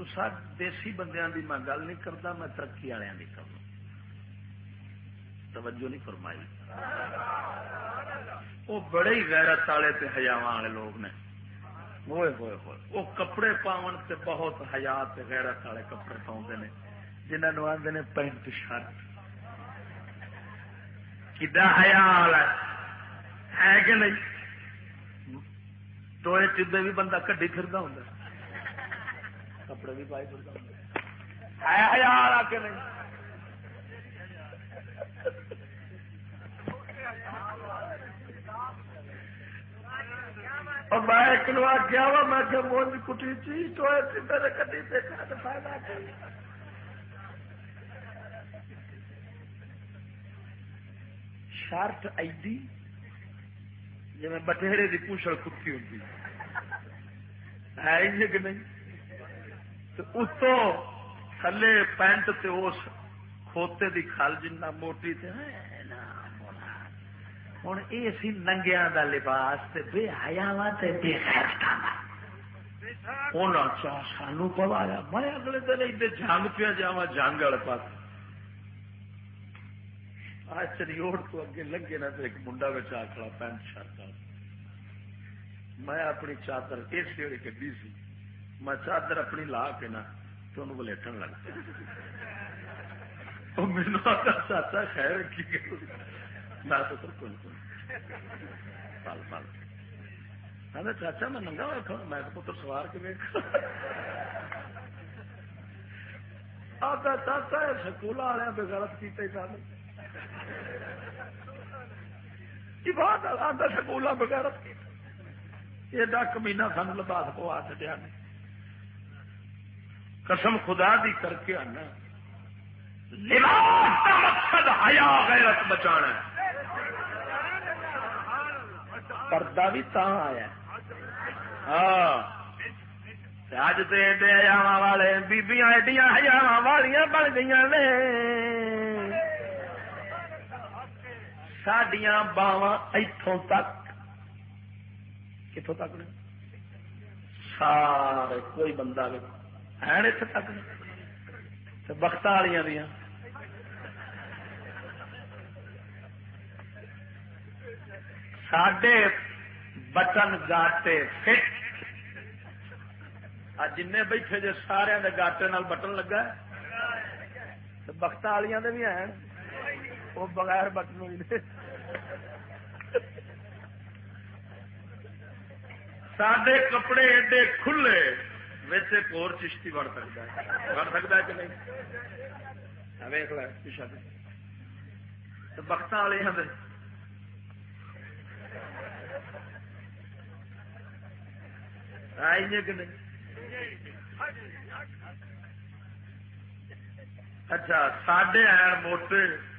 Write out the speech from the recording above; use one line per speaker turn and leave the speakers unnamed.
تو سب دیسی بندیاں دی میں گل نہیں کرتا میں ترقی والوں کی کرنا توجہ نہیں فرمائی وہ بڑے ہی غیرت والے تے ہزار والے لوگ نے ہوئے ہوئے ہوئے وہ کپڑے پاون تے بہت حیات غیرت والے کپڑے پاؤں نے جنہوں آدھے نے پینٹ شرٹ کدا حیال ہے کہ نہیں ٹوئے چبے بھی بندہ کڈی پھردا ہوں کپڑے بھی پائے پھردا ہوں ہے حیال آ کے نہیں۔ اور میں ایک نو آخیا وا، میں کہ مونج کٹی چی ٹوئے چبے کڈی پہ فائدہ شرٹ ایڈی جی بٹھیرے کی پوچھل کتی ہوتی۔ ہے کہ نہیں؟ اتو تھلے پینٹ تے اس کھوتے دی کھال جنہ موٹی تے ہوں یہ سی ننگیا کا لباس تے بے حیاوا تے بے خیرتا سانو پوایا میں اگلے دن جنگ پیا جا جنگ والے پاس آج چریوڑ تو اگے لگے نا تو ایک منڈا بچا کھڑا پینٹ شرٹ میں اپنی چادر اس لیے کھی سی میں چادر اپنی لا کے نا تو انہوں لگ پیا۔ میرے چاچا خیر کی میں تو کون کون؟ پل پل چاچا، میں ننگا میں پتر سوار کے ویک آتا چاچا سکول والے بے غلط کیتے سن آتا سکول بغیر ایڈا کمینا سن لباس کو آ چڑیا قسم خدا دی کر کے آنا. لباس کا مقصد حیا غیرت بچانا. ہے پردہ بھی تا آیا. ہاں. اج تو ایڈے ہزار والے بیبیاں ایڈیاں ہزار والیاں بن گئی نے. سڈیا باوا اتوں تک. کتوں تک نے؟ سارے کوئی بندہ ہے اتنے تک بخت والی دیا سڈے بٹن گاٹے فٹ جن بیٹھے جی سارے گاٹے نال بٹن لگا بخت والی بھی ہیں وہ بغیر بٹن ہوئی سڈے کپڑے ایڈے کھلے ویسے ایک اور چشتی بڑھ سکتا ہے۔ بڑھ سکتا ہے کہ نہیں؟ ویخ ل پیچھا بخت والے ہیں آئی کہ نہیں؟ اچھا سڈے ہیں موٹے۔